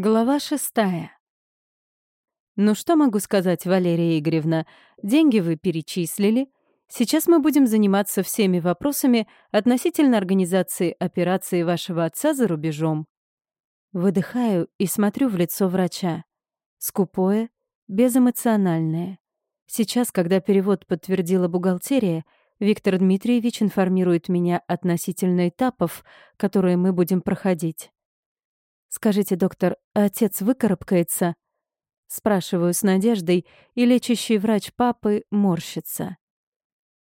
Глава шестая. Ну что могу сказать, Валерия Игоревна? Деньги вы перечислили. Сейчас мы будем заниматься всеми вопросами относительно организации операции вашего отца за рубежом. Выдыхаю и смотрю в лицо врача. Скупое, безэмоциональное. Сейчас, когда перевод подтвердила бухгалтерия, Виктор Дмитриевич информирует меня относительно этапов, которые мы будем проходить. «Скажите, доктор, отец выкарабкается?» Спрашиваю с надеждой, и лечащий врач папы морщится.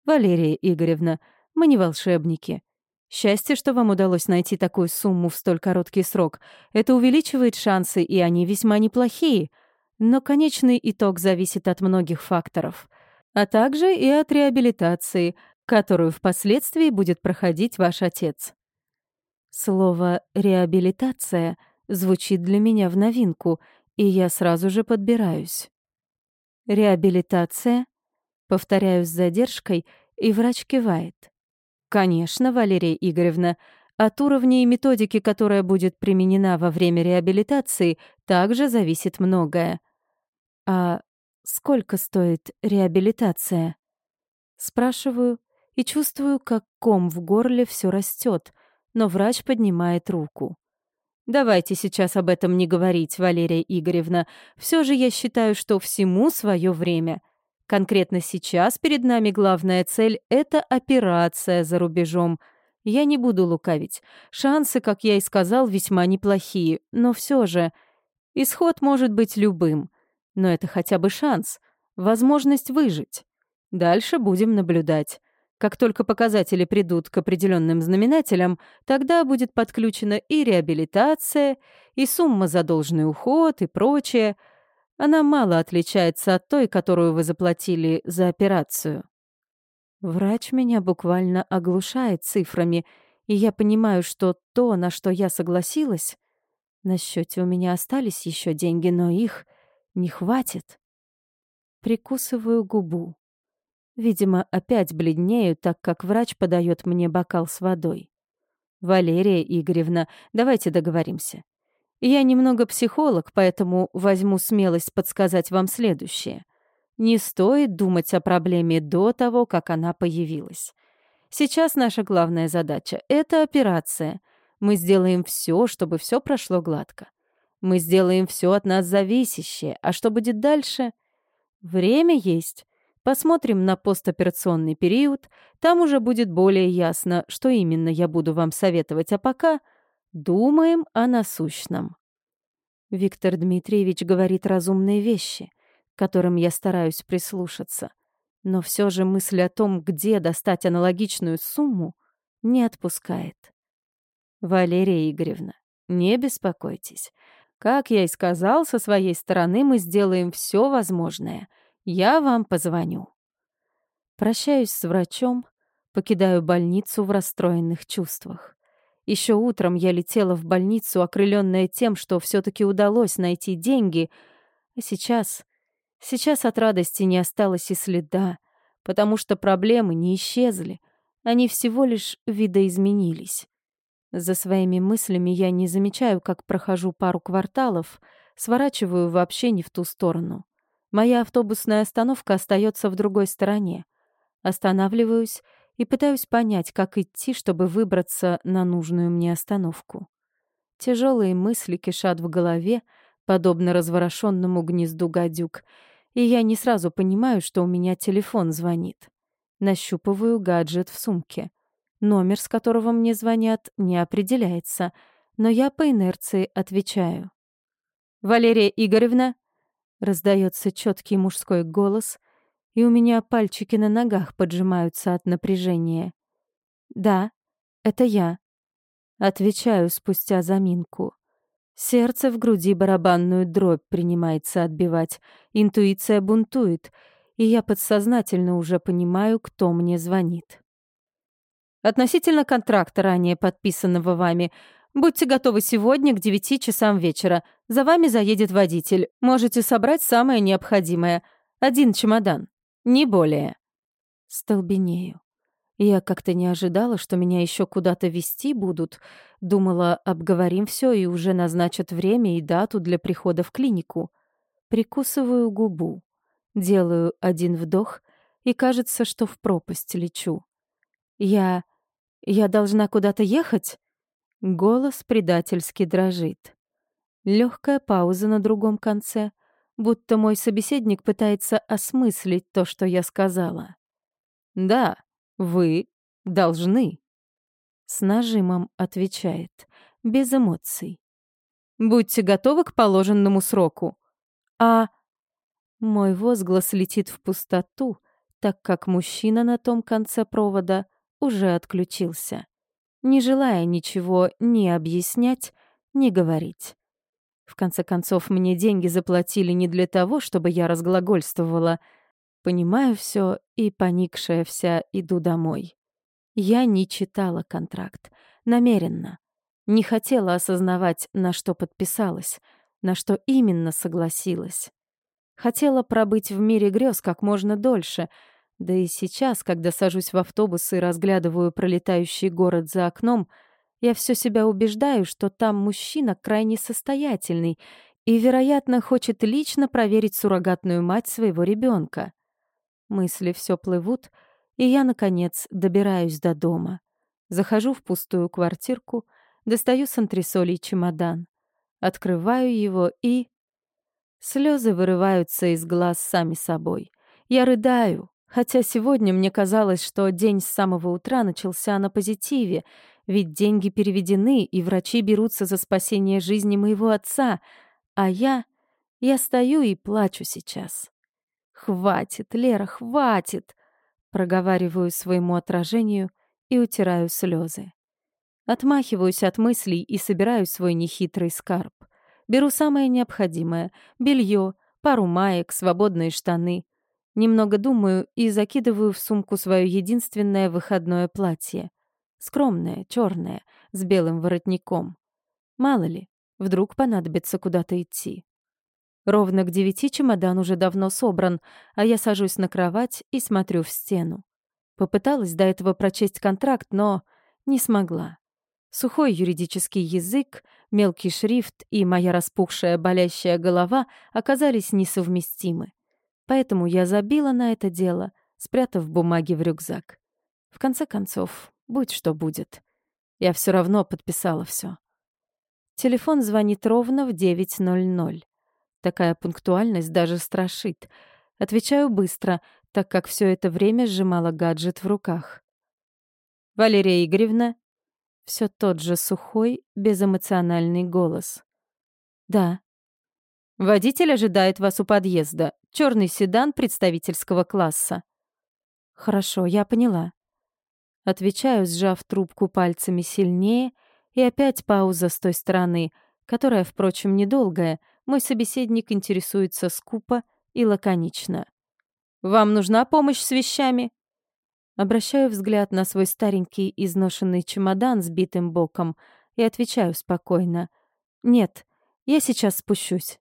«Валерия Игоревна, мы не волшебники. Счастье, что вам удалось найти такую сумму в столь короткий срок. Это увеличивает шансы, и они весьма неплохие. Но конечный итог зависит от многих факторов. А также и от реабилитации, которую впоследствии будет проходить ваш отец. Слово «реабилитация» звучит для меня в новинку, и я сразу же подбираюсь. «Реабилитация?» Повторяю с задержкой, и врач кивает. «Конечно, Валерия Игоревна, от уровня и методики, которая будет применена во время реабилитации, также зависит многое. А сколько стоит реабилитация?» Спрашиваю и чувствую, как ком в горле все растет — но врач поднимает руку. «Давайте сейчас об этом не говорить, Валерия Игоревна. Все же я считаю, что всему свое время. Конкретно сейчас перед нами главная цель — это операция за рубежом. Я не буду лукавить. Шансы, как я и сказал, весьма неплохие, но все же... Исход может быть любым. Но это хотя бы шанс, возможность выжить. Дальше будем наблюдать. Как только показатели придут к определенным знаменателям, тогда будет подключена и реабилитация, и сумма за должный уход, и прочее. Она мало отличается от той, которую вы заплатили за операцию. Врач меня буквально оглушает цифрами, и я понимаю, что то, на что я согласилась, на счете у меня остались еще деньги, но их не хватит. Прикусываю губу. Видимо, опять бледнею, так как врач подает мне бокал с водой. «Валерия Игоревна, давайте договоримся. Я немного психолог, поэтому возьму смелость подсказать вам следующее. Не стоит думать о проблеме до того, как она появилась. Сейчас наша главная задача — это операция. Мы сделаем все, чтобы все прошло гладко. Мы сделаем все от нас зависящее, а что будет дальше? Время есть. Посмотрим на постоперационный период, там уже будет более ясно, что именно я буду вам советовать, а пока думаем о насущном. Виктор Дмитриевич говорит разумные вещи, к которым я стараюсь прислушаться, но все же мысль о том, где достать аналогичную сумму, не отпускает. Валерия Игоревна, не беспокойтесь. Как я и сказал, со своей стороны мы сделаем все возможное — я вам позвоню. Прощаюсь с врачом, покидаю больницу в расстроенных чувствах. Еще утром я летела в больницу, окрыленная тем, что все таки удалось найти деньги, а сейчас... Сейчас от радости не осталось и следа, потому что проблемы не исчезли, они всего лишь видоизменились. За своими мыслями я не замечаю, как прохожу пару кварталов, сворачиваю вообще не в ту сторону. Моя автобусная остановка остается в другой стороне. Останавливаюсь и пытаюсь понять, как идти, чтобы выбраться на нужную мне остановку. Тяжелые мысли кишат в голове, подобно разворошенному гнезду гадюк, и я не сразу понимаю, что у меня телефон звонит. Нащупываю гаджет в сумке. Номер, с которого мне звонят, не определяется, но я по инерции отвечаю. «Валерия Игоревна?» Раздается четкий мужской голос, и у меня пальчики на ногах поджимаются от напряжения. «Да, это я», — отвечаю спустя заминку. Сердце в груди барабанную дробь принимается отбивать, интуиция бунтует, и я подсознательно уже понимаю, кто мне звонит. Относительно контракта, ранее подписанного вами, Будьте готовы сегодня к девяти часам вечера. За вами заедет водитель. Можете собрать самое необходимое. Один чемодан. Не более. Столбенею. Я как-то не ожидала, что меня еще куда-то вести будут. Думала, обговорим все и уже назначат время и дату для прихода в клинику. Прикусываю губу. Делаю один вдох, и кажется, что в пропасть лечу. Я... я должна куда-то ехать? Голос предательски дрожит. Легкая пауза на другом конце, будто мой собеседник пытается осмыслить то, что я сказала. «Да, вы должны», — с нажимом отвечает, без эмоций. «Будьте готовы к положенному сроку». «А...» Мой возглас летит в пустоту, так как мужчина на том конце провода уже отключился, не желая ничего ни объяснять, ни говорить. В конце концов, мне деньги заплатили не для того, чтобы я разглагольствовала — Понимаю все и, поникшая вся, иду домой. Я не читала контракт. Намеренно. Не хотела осознавать, на что подписалась, на что именно согласилась. Хотела пробыть в мире грез как можно дольше, да и сейчас, когда сажусь в автобус и разглядываю пролетающий город за окном, я все себя убеждаю, что там мужчина крайне состоятельный и, вероятно, хочет лично проверить суррогатную мать своего ребенка. Мысли все плывут, и я, наконец, добираюсь до дома. Захожу в пустую квартирку, достаю с антресолей чемодан. Открываю его и... Слезы вырываются из глаз сами собой. Я рыдаю, хотя сегодня мне казалось, что день с самого утра начался на позитиве, ведь деньги переведены, и врачи берутся за спасение жизни моего отца, а я... Я стою и плачу сейчас. «Хватит, Лера, хватит!» Проговариваю своему отражению и утираю слезы. Отмахиваюсь от мыслей и собираю свой нехитрый скарб. Беру самое необходимое — белье, пару маек, свободные штаны. Немного думаю и закидываю в сумку свое единственное выходное платье. Скромное, черное, с белым воротником. Мало ли, вдруг понадобится куда-то идти. Ровно к девяти чемодан уже давно собран, а я сажусь на кровать и смотрю в стену. Попыталась до этого прочесть контракт, но не смогла. Сухой юридический язык, мелкий шрифт и моя распухшая болящая голова оказались несовместимы. Поэтому я забила на это дело, спрятав бумаги в рюкзак. В конце концов, будь что будет. Я все равно подписала все. Телефон звонит ровно в 9.00. Такая пунктуальность даже страшит. Отвечаю быстро, так как все это время сжимала гаджет в руках. «Валерия Игоревна?» Все тот же сухой, безэмоциональный голос. «Да». «Водитель ожидает вас у подъезда. Черный седан представительского класса». «Хорошо, я поняла». Отвечаю, сжав трубку пальцами сильнее, и опять пауза с той стороны, которая, впрочем, недолгая — мой собеседник интересуется скупо и лаконично. «Вам нужна помощь с вещами?» Обращаю взгляд на свой старенький изношенный чемодан с битым боком и отвечаю спокойно. «Нет, я сейчас спущусь».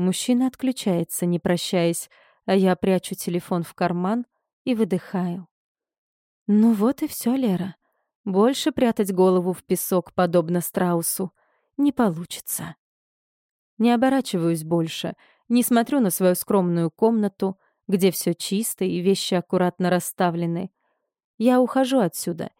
Мужчина отключается, не прощаясь, а я прячу телефон в карман и выдыхаю. Ну вот и все, Лера. Больше прятать голову в песок, подобно страусу, не получится. Не оборачиваюсь больше, не смотрю на свою скромную комнату, где все чисто и вещи аккуратно расставлены. Я ухожу отсюда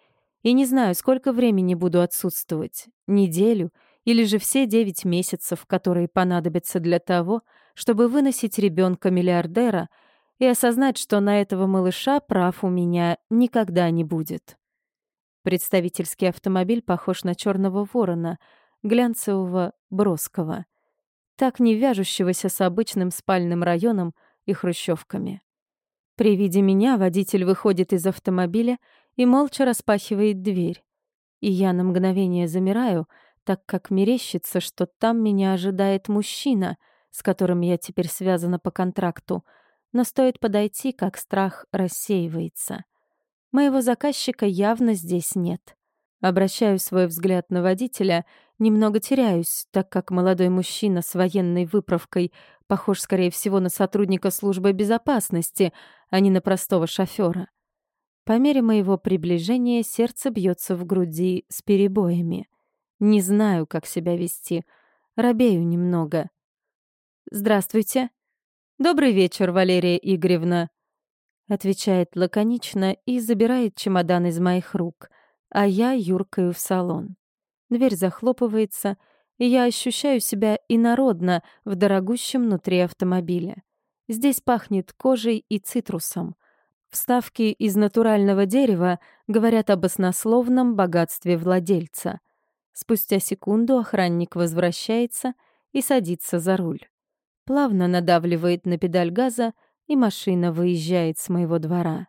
и не знаю, сколько времени буду отсутствовать. Неделю или же все девять месяцев, которые понадобятся для того, чтобы выносить ребенка миллиардера и осознать, что на этого малыша прав у меня никогда не будет. Представительский автомобиль похож на черного ворона, глянцевого, броского так не вяжущегося с обычным спальным районом и хрущевками. При виде меня водитель выходит из автомобиля и молча распахивает дверь. И я на мгновение замираю, так как мерещится, что там меня ожидает мужчина, с которым я теперь связана по контракту, но стоит подойти, как страх рассеивается. Моего заказчика явно здесь нет. Обращаю свой взгляд на водителя Немного теряюсь, так как молодой мужчина с военной выправкой похож, скорее всего, на сотрудника службы безопасности, а не на простого шофера. По мере моего приближения сердце бьется в груди с перебоями. Не знаю, как себя вести. Робею немного. «Здравствуйте». «Добрый вечер, Валерия Игоревна», — отвечает лаконично и забирает чемодан из моих рук, а я юркаю в салон. Дверь захлопывается, и я ощущаю себя инородно в дорогущем внутри автомобиля. Здесь пахнет кожей и цитрусом. Вставки из натурального дерева говорят об оснословном богатстве владельца. Спустя секунду охранник возвращается и садится за руль плавно надавливает на педаль газа, и машина выезжает с моего двора.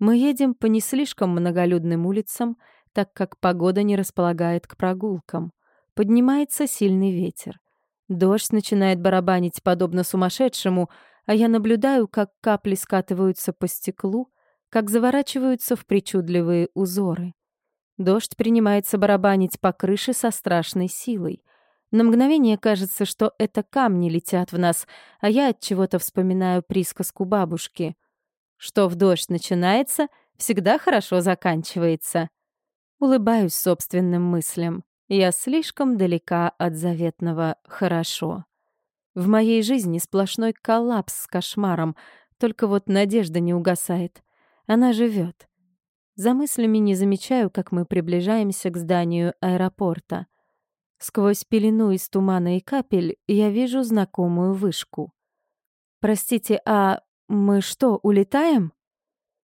Мы едем по не слишком многолюдным улицам, так как погода не располагает к прогулкам. Поднимается сильный ветер. Дождь начинает барабанить подобно сумасшедшему, а я наблюдаю, как капли скатываются по стеклу, как заворачиваются в причудливые узоры. Дождь принимается барабанить по крыше со страшной силой — на мгновение кажется, что это камни летят в нас, а я от чего-то вспоминаю присказку бабушки. Что в дождь начинается, всегда хорошо заканчивается. Улыбаюсь собственным мыслям. Я слишком далека от заветного «хорошо». В моей жизни сплошной коллапс с кошмаром, только вот надежда не угасает. Она живет. За мыслями не замечаю, как мы приближаемся к зданию аэропорта. Сквозь пелену из тумана и капель я вижу знакомую вышку. «Простите, а мы что, улетаем?»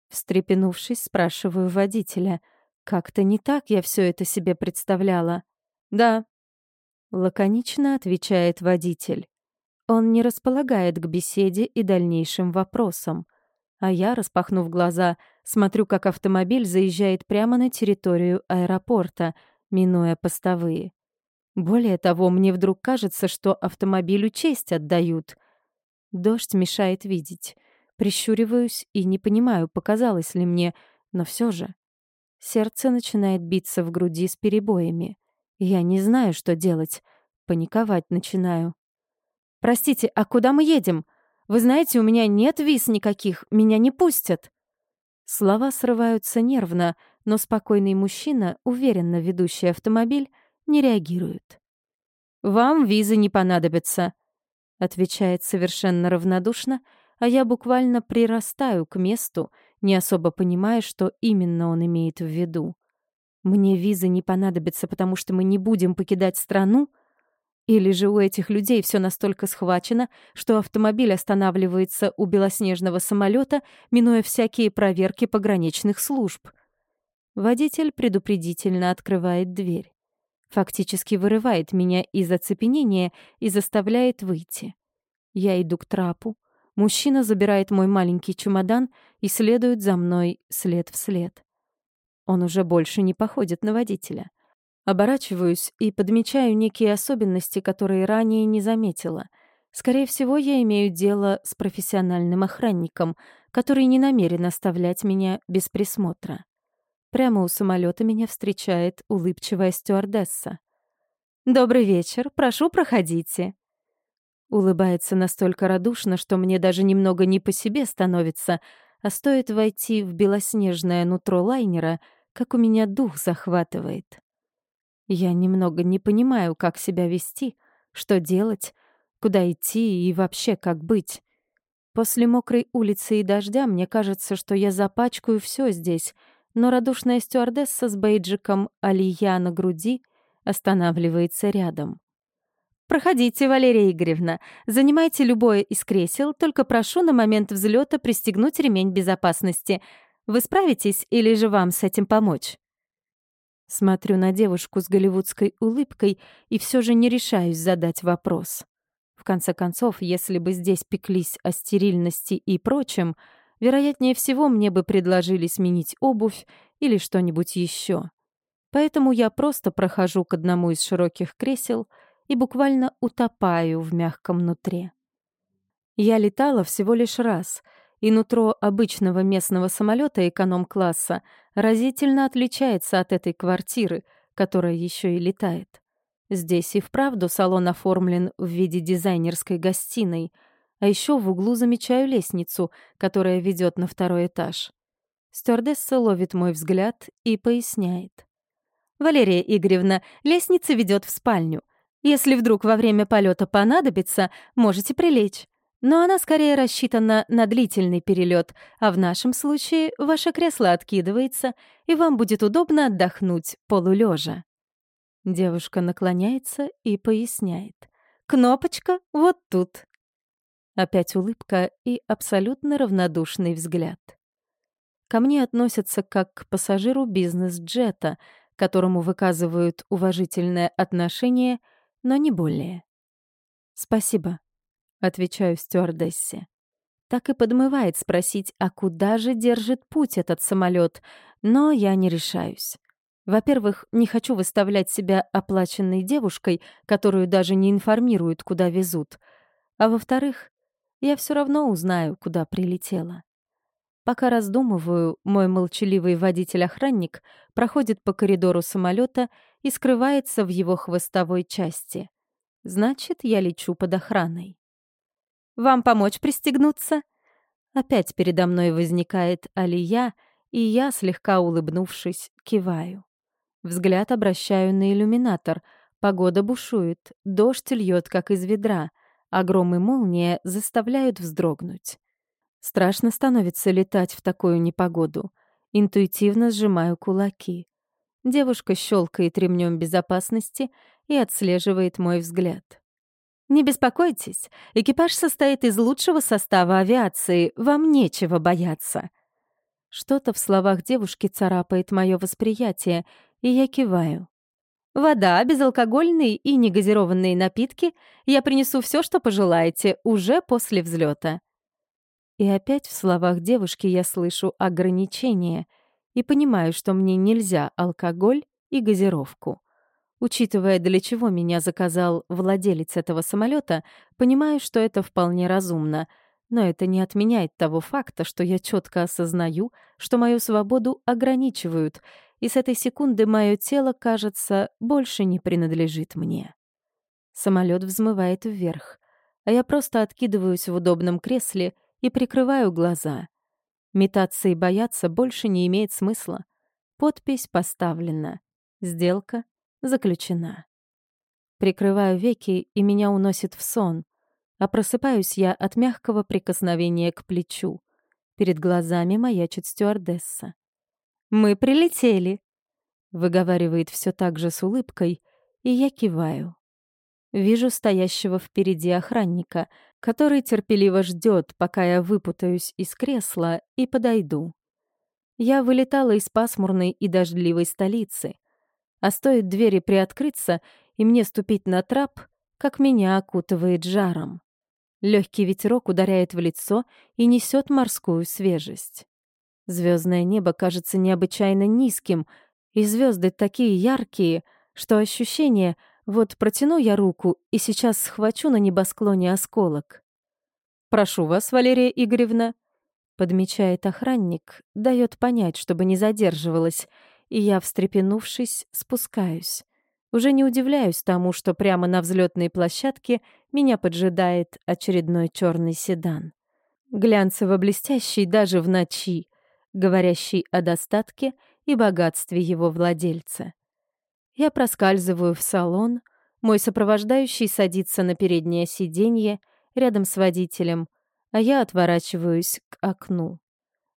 Встрепенувшись, спрашиваю водителя. Как-то не так я все это себе представляла. «Да», — лаконично отвечает водитель. Он не располагает к беседе и дальнейшим вопросам. А я, распахнув глаза, смотрю, как автомобиль заезжает прямо на территорию аэропорта, минуя постовые. Более того, мне вдруг кажется, что автомобилю честь отдают. Дождь мешает видеть. Прищуриваюсь и не понимаю, показалось ли мне, но все же. Сердце начинает биться в груди с перебоями. Я не знаю, что делать. Паниковать начинаю. «Простите, а куда мы едем? Вы знаете, у меня нет виз никаких, меня не пустят». Слова срываются нервно, но спокойный мужчина, уверенно ведущий автомобиль, не реагирует. «Вам визы не понадобятся», — отвечает совершенно равнодушно, а я буквально прирастаю к месту, не особо понимая, что именно он имеет в виду. Мне визы не понадобятся, потому что мы не будем покидать страну? Или же у этих людей все настолько схвачено, что автомобиль останавливается у белоснежного самолета, минуя всякие проверки пограничных служб? Водитель предупредительно открывает дверь. Фактически вырывает меня из оцепенения и заставляет выйти. Я иду к трапу. Мужчина забирает мой маленький чемодан и следует за мной след в след. Он уже больше не походит на водителя. Оборачиваюсь и подмечаю некие особенности, которые ранее не заметила. Скорее всего, я имею дело с профессиональным охранником, который не намерен оставлять меня без присмотра. Прямо у самолета меня встречает улыбчивая стюардесса. «Добрый вечер, прошу, проходите». Улыбается настолько радушно, что мне даже немного не по себе становится, а стоит войти в белоснежное нутро лайнера, как у меня дух захватывает. Я немного не понимаю, как себя вести, что делать, куда идти и вообще как быть. После мокрой улицы и дождя мне кажется, что я запачкаю все здесь — но радушная стюардесса с бейджиком «Алия» на груди останавливается рядом. «Проходите, Валерия Игоревна. Занимайте любое из кресел, только прошу на момент взлета пристегнуть ремень безопасности. Вы справитесь или же вам с этим помочь?» Смотрю на девушку с голливудской улыбкой и все же не решаюсь задать вопрос. В конце концов, если бы здесь пеклись о стерильности и прочем, Вероятнее всего, мне бы предложили сменить обувь или что-нибудь еще. Поэтому я просто прохожу к одному из широких кресел и буквально утопаю в мягком нутре. Я летала всего лишь раз, и нутро обычного местного самолета эконом-класса разительно отличается от этой квартиры, которая еще и летает. Здесь и вправду салон оформлен в виде дизайнерской гостиной — а еще в углу замечаю лестницу, которая ведет на второй этаж. Стюардесса ловит мой взгляд и поясняет. «Валерия Игоревна, лестница ведет в спальню. Если вдруг во время полета понадобится, можете прилечь. Но она скорее рассчитана на длительный перелет, а в нашем случае ваше кресло откидывается, и вам будет удобно отдохнуть полулежа. Девушка наклоняется и поясняет. «Кнопочка вот тут». Опять улыбка и абсолютно равнодушный взгляд. Ко мне относятся как к пассажиру бизнес-джета, которому выказывают уважительное отношение, но не более. «Спасибо», — отвечаю стюардессе. Так и подмывает спросить, а куда же держит путь этот самолет, но я не решаюсь. Во-первых, не хочу выставлять себя оплаченной девушкой, которую даже не информируют, куда везут. А во-вторых, я все равно узнаю, куда прилетела. Пока раздумываю, мой молчаливый водитель-охранник проходит по коридору самолета и скрывается в его хвостовой части. Значит, я лечу под охраной. «Вам помочь пристегнуться?» Опять передо мной возникает Алия, и я, слегка улыбнувшись, киваю. Взгляд обращаю на иллюминатор. Погода бушует, дождь льет, как из ведра, а гром и молния заставляют вздрогнуть. Страшно становится летать в такую непогоду. Интуитивно сжимаю кулаки. Девушка щелкает ремнем безопасности и отслеживает мой взгляд. «Не беспокойтесь, экипаж состоит из лучшего состава авиации, вам нечего бояться». Что-то в словах девушки царапает мое восприятие, и я киваю. Вода, безалкогольные и негазированные напитки. Я принесу все, что пожелаете, уже после взлета. И опять в словах девушки я слышу ограничения и понимаю, что мне нельзя алкоголь и газировку. Учитывая, для чего меня заказал владелец этого самолета, понимаю, что это вполне разумно — но это не отменяет того факта, что я четко осознаю, что мою свободу ограничивают, и с этой секунды мое тело, кажется, больше не принадлежит мне. Самолет взмывает вверх, а я просто откидываюсь в удобном кресле и прикрываю глаза. Метаться и бояться больше не имеет смысла. Подпись поставлена. Сделка заключена. Прикрываю веки, и меня уносит в сон, а просыпаюсь я от мягкого прикосновения к плечу. Перед глазами маячит стюардесса. «Мы прилетели», — выговаривает все так же с улыбкой, и я киваю. Вижу стоящего впереди охранника, который терпеливо ждет, пока я выпутаюсь из кресла и подойду. Я вылетала из пасмурной и дождливой столицы, а стоит двери приоткрыться и мне ступить на трап, как меня окутывает жаром. Легкий ветерок ударяет в лицо и несет морскую свежесть. Звездное небо кажется необычайно низким, и звезды такие яркие, что ощущение «вот протяну я руку и сейчас схвачу на небосклоне осколок». «Прошу вас, Валерия Игоревна», — подмечает охранник, дает понять, чтобы не задерживалась, и я, встрепенувшись, спускаюсь. Уже не удивляюсь тому, что прямо на взлетной площадке меня поджидает очередной черный седан. Глянцево-блестящий даже в ночи, говорящий о достатке и богатстве его владельца. Я проскальзываю в салон, мой сопровождающий садится на переднее сиденье рядом с водителем, а я отворачиваюсь к окну.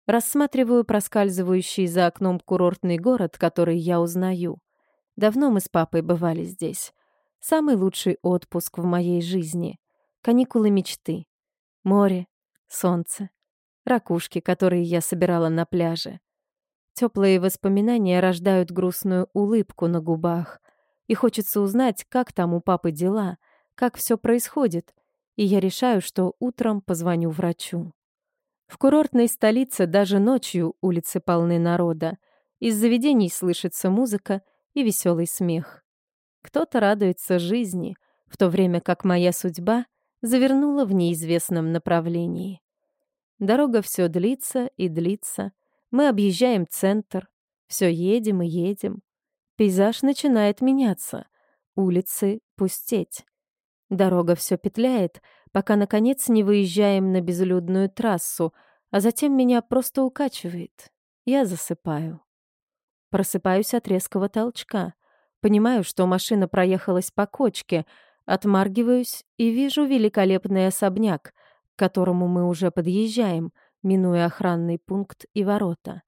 Рассматриваю проскальзывающий за окном курортный город, который я узнаю. Давно мы с папой бывали здесь. Самый лучший отпуск в моей жизни. Каникулы мечты. Море, солнце, ракушки, которые я собирала на пляже. Теплые воспоминания рождают грустную улыбку на губах. И хочется узнать, как там у папы дела, как все происходит. И я решаю, что утром позвоню врачу. В курортной столице даже ночью улицы полны народа. Из заведений слышится музыка и веселый смех. Кто-то радуется жизни, в то время как моя судьба завернула в неизвестном направлении. Дорога все длится и длится. Мы объезжаем центр. Все едем и едем. Пейзаж начинает меняться. Улицы пустеть. Дорога все петляет, пока, наконец, не выезжаем на безлюдную трассу, а затем меня просто укачивает. Я засыпаю. Просыпаюсь от резкого толчка. Понимаю, что машина проехалась по кочке, отмаргиваюсь и вижу великолепный особняк, к которому мы уже подъезжаем, минуя охранный пункт и ворота.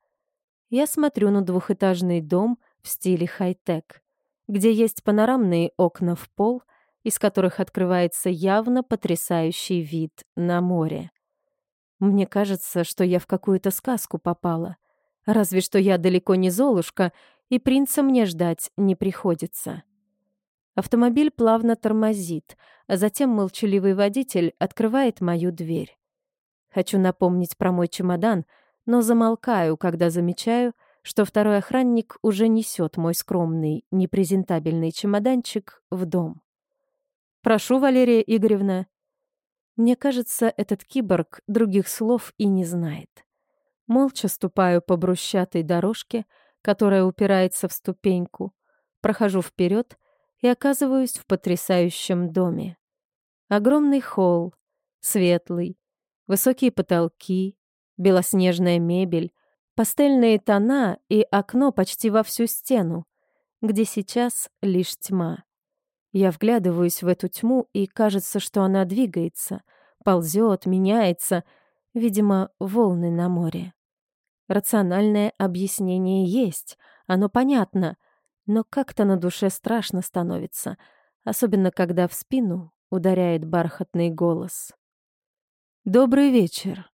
Я смотрю на двухэтажный дом в стиле хай-тек, где есть панорамные окна в пол, из которых открывается явно потрясающий вид на море. Мне кажется, что я в какую-то сказку попала. Разве что я далеко не Золушка, и принца мне ждать не приходится. Автомобиль плавно тормозит, а затем молчаливый водитель открывает мою дверь. Хочу напомнить про мой чемодан, но замолкаю, когда замечаю, что второй охранник уже несет мой скромный, непрезентабельный чемоданчик в дом. «Прошу, Валерия Игоревна». Мне кажется, этот киборг других слов и не знает. Молча ступаю по брусчатой дорожке, которая упирается в ступеньку, прохожу вперед и оказываюсь в потрясающем доме. Огромный холл, светлый, высокие потолки, белоснежная мебель, пастельные тона и окно почти во всю стену, где сейчас лишь тьма. Я вглядываюсь в эту тьму, и кажется, что она двигается, ползет, меняется, видимо, волны на море. Рациональное объяснение есть, оно понятно, но как-то на душе страшно становится, особенно когда в спину ударяет бархатный голос. «Добрый вечер.